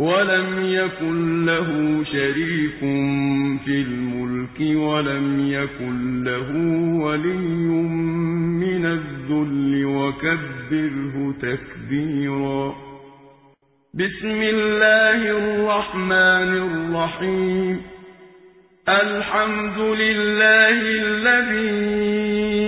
وَلَمْ يَكُن لَّهُ شَرِيكٌ فِي الْمُلْكِ وَلَمْ يَكُن لَّهُ وَلِيٌّ مِّنَ الذُّلِّ وَكَبِّرْهُ تَكْبِيرًا بِسْمِ اللَّهِ الرَّحْمَٰنِ الرَّحِيمِ الْحَمْدُ لِلَّهِ الَّذِي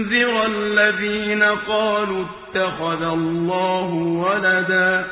الَّذِينَ قَالُوا اتَّخَذَ اللَّهُ وَلَدًا